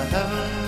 a heaven.